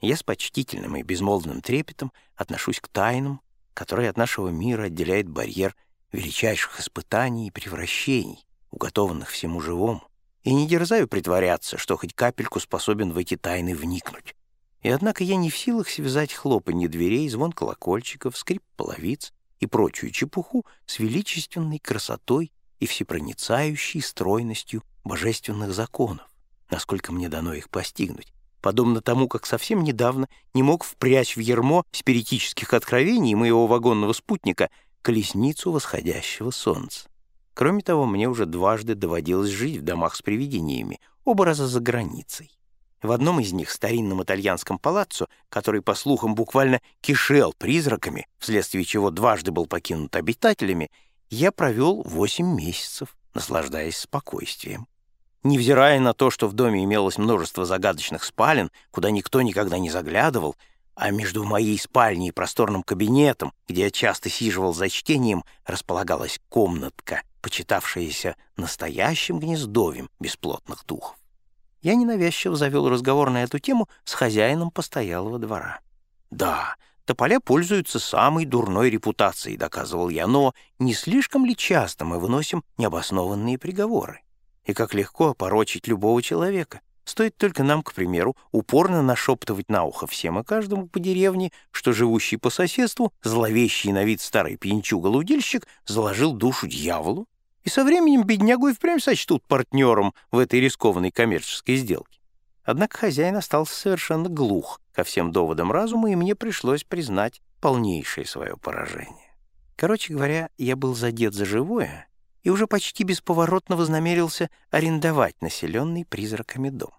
Я с почтительным и безмолвным трепетом отношусь к тайнам, которые от нашего мира отделяет барьер величайших испытаний и превращений, уготованных всему живому, и не дерзаю притворяться, что хоть капельку способен в эти тайны вникнуть. И однако я не в силах связать хлопанье дверей, звон колокольчиков, скрип половиц и прочую чепуху с величественной красотой и всепроницающей стройностью божественных законов, насколько мне дано их постигнуть, подобно тому, как совсем недавно не мог впрячь в ермо спиритических откровений моего вагонного спутника колесницу восходящего солнца. Кроме того, мне уже дважды доводилось жить в домах с привидениями, оба раза за границей. В одном из них, старинном итальянском палаццо, который, по слухам, буквально кишел призраками, вследствие чего дважды был покинут обитателями, я провел восемь месяцев, наслаждаясь спокойствием. Невзирая на то, что в доме имелось множество загадочных спален, куда никто никогда не заглядывал, а между моей спальней и просторным кабинетом, где я часто сиживал за чтением, располагалась комнатка, почитавшаяся настоящим гнездовьем бесплотных духов. Я ненавязчиво завел разговор на эту тему с хозяином постоялого двора. «Да, тополя пользуются самой дурной репутацией», — доказывал я, «но не слишком ли часто мы выносим необоснованные приговоры? И как легко опорочить любого человека? Стоит только нам, к примеру, упорно нашептывать на ухо всем и каждому по деревне, что живущий по соседству, зловещий на вид старый пьянчуга-лудильщик, заложил душу дьяволу, и со временем беднягу и впрямь сочтут партнером в этой рискованной коммерческой сделке. Однако хозяин остался совершенно глух ко всем доводам разума, и мне пришлось признать полнейшее свое поражение. Короче говоря, я был задет за живое и уже почти бесповоротно вознамерился арендовать населенный призраками дом.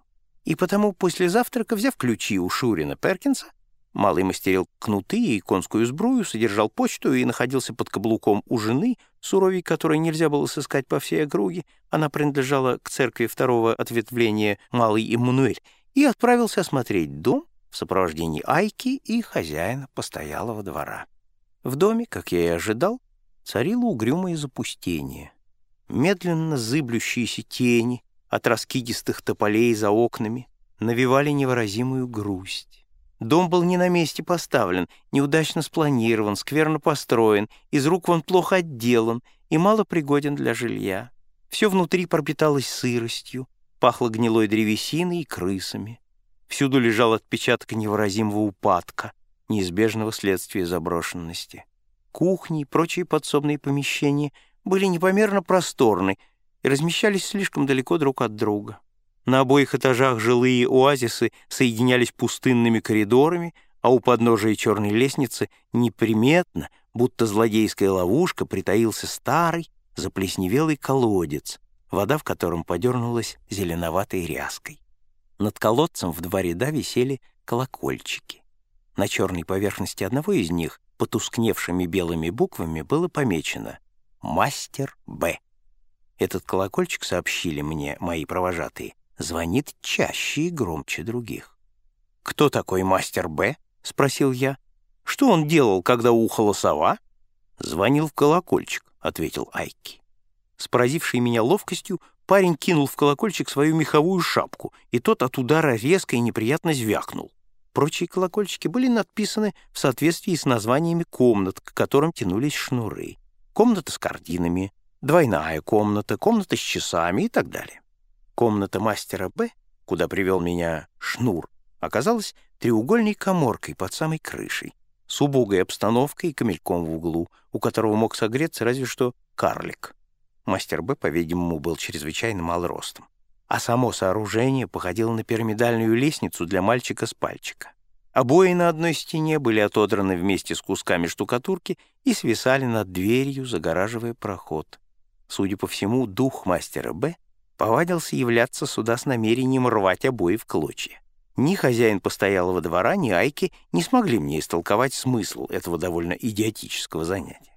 И потому после завтрака, взяв ключи у Шурина Перкинса, Малый мастерил кнуты и конскую сбрую, содержал почту и находился под каблуком у жены, суровей которой нельзя было сыскать по всей округе, она принадлежала к церкви второго ответвления Малый Эммануэль, и отправился осмотреть дом в сопровождении Айки и хозяина постоялого двора. В доме, как я и ожидал, царило угрюмое запустение. Медленно зыблющиеся тени от раскидистых тополей за окнами навевали невыразимую грусть. Дом был не на месте поставлен, неудачно спланирован, скверно построен, из рук вон плохо отделан и мало пригоден для жилья. Все внутри пропиталось сыростью, пахло гнилой древесиной и крысами. Всюду лежал отпечаток невыразимого упадка, неизбежного следствия заброшенности. Кухни и прочие подсобные помещения были непомерно просторны и размещались слишком далеко друг от друга. На обоих этажах жилые оазисы соединялись пустынными коридорами, а у подножия черной лестницы неприметно, будто злодейская ловушка, притаился старый, заплесневелый колодец, вода в котором подернулась зеленоватой ряской. Над колодцем в два ряда висели колокольчики. На черной поверхности одного из них потускневшими белыми буквами было помечено «Мастер Б». Этот колокольчик, сообщили мне мои провожатые, звонит чаще и громче других. «Кто такой мастер Б?» — спросил я. «Что он делал, когда ухала сова?» «Звонил в колокольчик», — ответил Айки. С поразившей меня ловкостью парень кинул в колокольчик свою меховую шапку, и тот от удара резко и неприятно звякнул. Прочие колокольчики были надписаны в соответствии с названиями комнат, к которым тянулись шнуры. Комната с картинами, двойная комната, комната с часами и так далее. Комната мастера Б, куда привел меня Шнур, оказалась треугольной коморкой под самой крышей, с убогой обстановкой и камельком в углу, у которого мог согреться разве что карлик. Мастер Б, по-видимому, был чрезвычайно мал ростом. А само сооружение походило на пирамидальную лестницу для мальчика с пальчика. Обои на одной стене были отодраны вместе с кусками штукатурки и свисали над дверью, загораживая проход. Судя по всему, дух мастера Б повадился являться сюда с намерением рвать обои в клочья. Ни хозяин постоялого двора, ни Айки не смогли мне истолковать смысл этого довольно идиотического занятия.